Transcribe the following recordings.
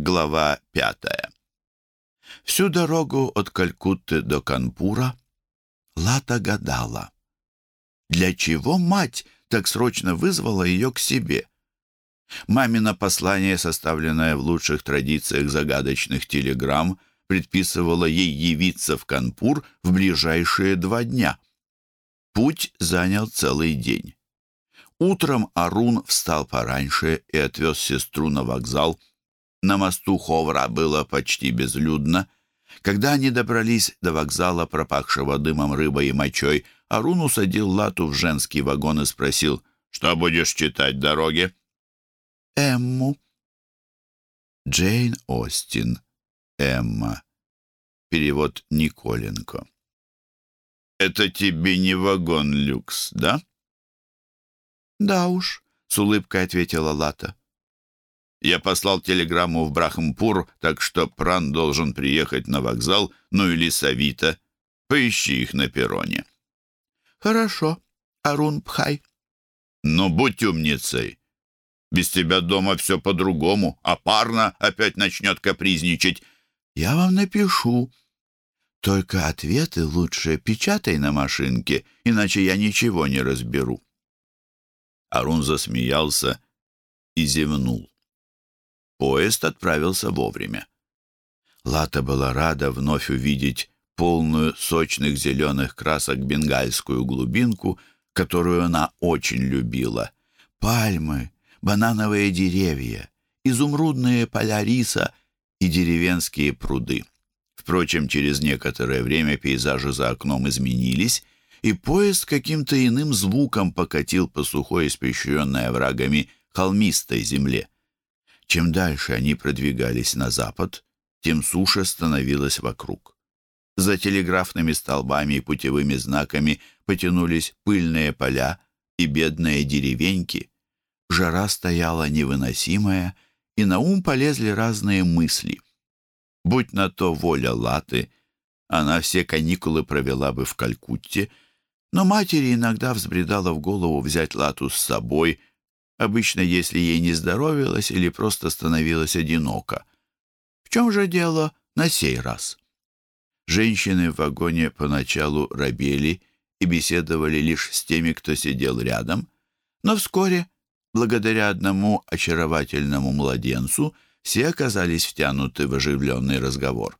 Глава пятая. Всю дорогу от Калькутты до Канпура Лата гадала, для чего мать так срочно вызвала ее к себе. Мамино послание, составленное в лучших традициях загадочных телеграмм, предписывало ей явиться в Канпур в ближайшие два дня. Путь занял целый день. Утром Арун встал пораньше и отвез сестру на вокзал, на мосту Ховра было почти безлюдно. Когда они добрались до вокзала, пропахшего дымом рыбой и мочой, Арун усадил Лату в женский вагон и спросил, «Что будешь читать дороге?» «Эмму». Джейн Остин. Эмма. Перевод Николенко. «Это тебе не вагон люкс, да?» «Да уж», — с улыбкой ответила Лата. Я послал телеграмму в Брахмпур, так что Пран должен приехать на вокзал, ну или Савита. Поищи их на перроне». «Хорошо, Арун Пхай». «Ну, будь умницей. Без тебя дома все по-другому, а парно опять начнет капризничать». «Я вам напишу. Только ответы лучше печатай на машинке, иначе я ничего не разберу». Арун засмеялся и зевнул. Поезд отправился вовремя. Лата была рада вновь увидеть полную сочных зеленых красок бенгальскую глубинку, которую она очень любила. Пальмы, банановые деревья, изумрудные поля риса и деревенские пруды. Впрочем, через некоторое время пейзажи за окном изменились, и поезд каким-то иным звуком покатил по сухой, испещренной оврагами холмистой земле. Чем дальше они продвигались на запад, тем суше становилось вокруг. За телеграфными столбами и путевыми знаками потянулись пыльные поля и бедные деревеньки. Жара стояла невыносимая, и на ум полезли разные мысли. Будь на то воля Латы, она все каникулы провела бы в Калькутте, но матери иногда взбредала в голову взять Лату с собой — обычно если ей не здоровилось или просто становилось одиноко. В чем же дело на сей раз? Женщины в вагоне поначалу робели и беседовали лишь с теми, кто сидел рядом, но вскоре, благодаря одному очаровательному младенцу, все оказались втянуты в оживленный разговор.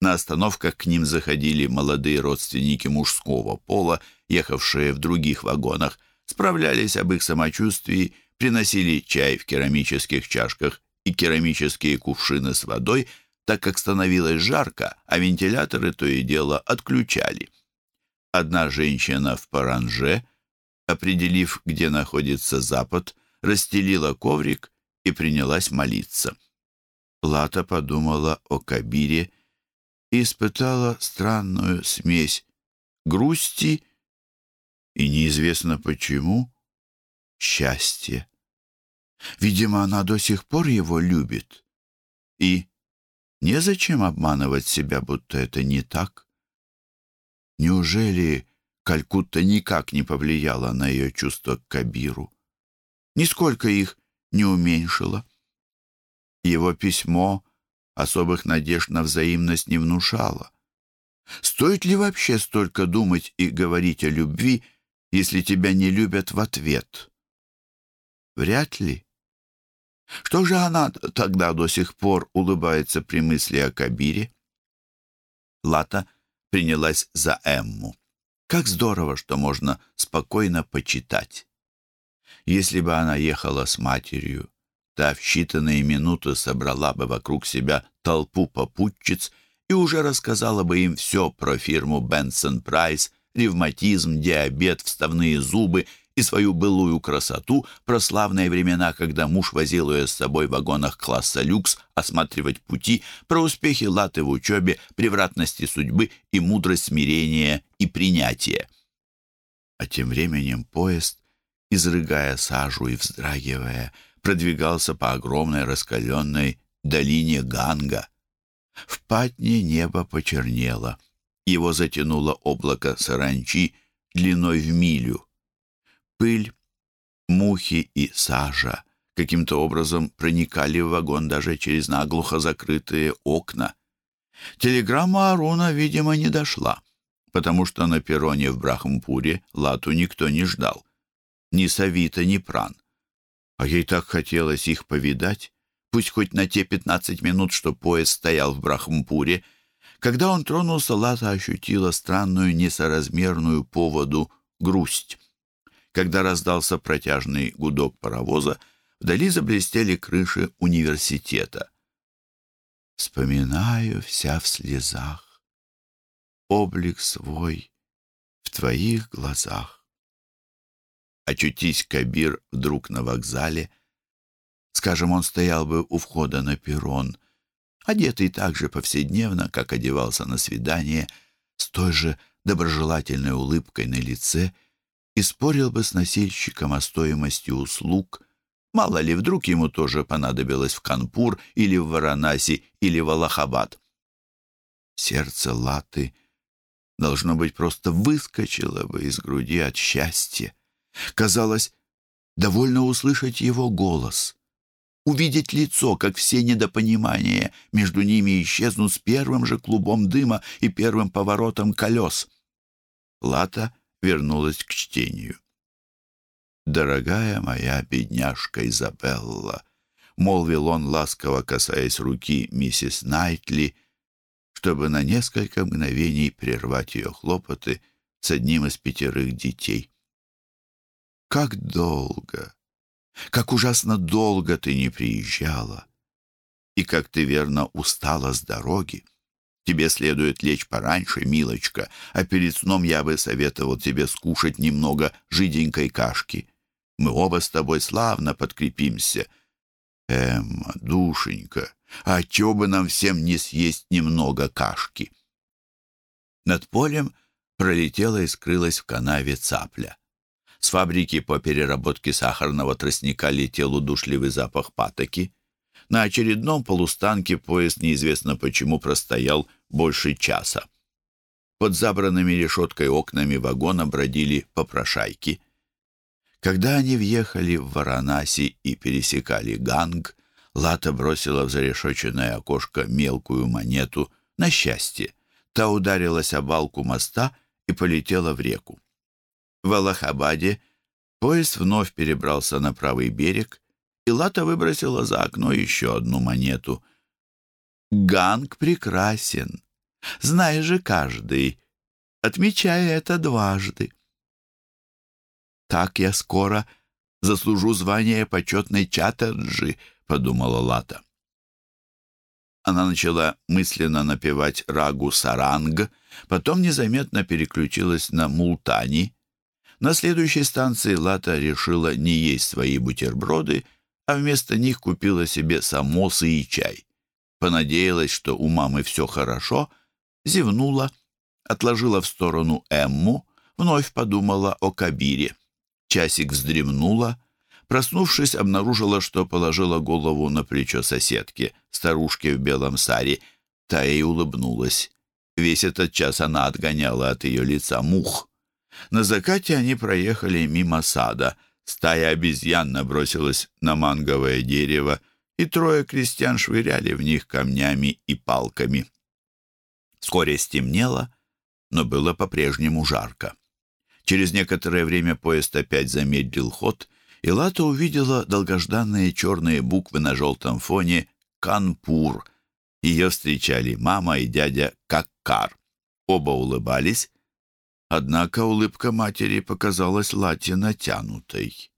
На остановках к ним заходили молодые родственники мужского пола, ехавшие в других вагонах, справлялись об их самочувствии приносили чай в керамических чашках и керамические кувшины с водой, так как становилось жарко, а вентиляторы то и дело отключали. Одна женщина в паранже, определив, где находится запад, расстелила коврик и принялась молиться. Лата подумала о Кабире и испытала странную смесь грусти и неизвестно почему счастье. Видимо, она до сих пор его любит. И незачем обманывать себя, будто это не так. Неужели Калькутта никак не повлияла на ее чувства к Кабиру? Нисколько их не уменьшила. Его письмо особых надежд на взаимность не внушало. Стоит ли вообще столько думать и говорить о любви, если тебя не любят в ответ? Вряд ли. Что же она тогда до сих пор улыбается при мысли о Кабире? Лата принялась за Эмму. Как здорово, что можно спокойно почитать. Если бы она ехала с матерью, та в считанные минуты собрала бы вокруг себя толпу попутчиц и уже рассказала бы им все про фирму Бенсон Прайс, ревматизм, диабет, вставные зубы и свою былую красоту, про славные времена, когда муж возил ее с собой в вагонах класса люкс осматривать пути, про успехи Латы в учебе, превратности судьбы и мудрость смирения и принятия. А тем временем поезд, изрыгая сажу и вздрагивая, продвигался по огромной раскаленной долине Ганга. В патне небо почернело. Его затянуло облако саранчи длиной в милю. Пыль, мухи и сажа каким-то образом проникали в вагон даже через наглухо закрытые окна. Телеграмма Аруна, видимо, не дошла, потому что на перроне в Брахмпуре Лату никто не ждал. Ни Савита, ни Пран. А ей так хотелось их повидать, пусть хоть на те пятнадцать минут, что поезд стоял в Брахмпуре. Когда он тронулся, Лата ощутила странную несоразмерную поводу грусть. Когда раздался протяжный гудок паровоза, вдали заблестели крыши университета. Вспоминаю вся в слезах, облик свой в твоих глазах. Очутись Кабир вдруг на вокзале, скажем, он стоял бы у входа на перрон, одетый так же повседневно, как одевался на свидание, с той же доброжелательной улыбкой на лице и спорил бы с носильщиком о стоимости услуг, Мало ли, вдруг ему тоже понадобилось в Канпур или в Варанаси или в Аллахабад. Сердце Латы, должно быть, просто выскочило бы из груди от счастья. Казалось, довольно услышать его голос, увидеть лицо, как все недопонимания между ними исчезнут с первым же клубом дыма и первым поворотом колес. Лата вернулась к чтению. «Дорогая моя бедняжка Изабелла», — молвил он, ласково касаясь руки миссис Найтли, чтобы на несколько мгновений прервать ее хлопоты с одним из пятерых детей. «Как долго, как ужасно долго ты не приезжала, и как ты верно устала с дороги. Тебе следует лечь пораньше, милочка, а перед сном я бы советовал тебе скушать немного жиденькой кашки». Мы оба с тобой славно подкрепимся. Эмма, душенька, а чего бы нам всем не съесть немного кашки?» Над полем пролетела и скрылась в канаве цапля. С фабрики по переработке сахарного тростника летел удушливый запах патоки. На очередном полустанке поезд неизвестно почему простоял больше часа. Под забранными решеткой окнами вагона бродили попрошайки. Когда они въехали в Варанаси и пересекали Ганг, Лата бросила в зарешоченное окошко мелкую монету на счастье. Та ударилась о балку моста и полетела в реку. В Аллахабаде поезд вновь перебрался на правый берег, и Лата выбросила за окно еще одну монету. «Ганг прекрасен, знаешь же каждый, отмечая это дважды». «Так я скоро заслужу звание почетной чаттерджи», — подумала Лата. Она начала мысленно напевать рагу саранг, потом незаметно переключилась на мултани. На следующей станции Лата решила не есть свои бутерброды, а вместо них купила себе самосы и чай. Понадеялась, что у мамы все хорошо, зевнула, отложила в сторону Эмму, вновь подумала о Кабире часик вздремнула, проснувшись, обнаружила, что положила голову на плечо соседки, старушке в белом саре. Та ей улыбнулась. Весь этот час она отгоняла от ее лица мух. На закате они проехали мимо сада. Стая обезьян набросилась на манговое дерево, и трое крестьян швыряли в них камнями и палками. Вскоре стемнело, но было по-прежнему жарко. Через некоторое время поезд опять замедлил ход, и Лата увидела долгожданные черные буквы на желтом фоне «Канпур». Ее встречали мама и дядя Каккар. Оба улыбались, однако улыбка матери показалась Лате натянутой.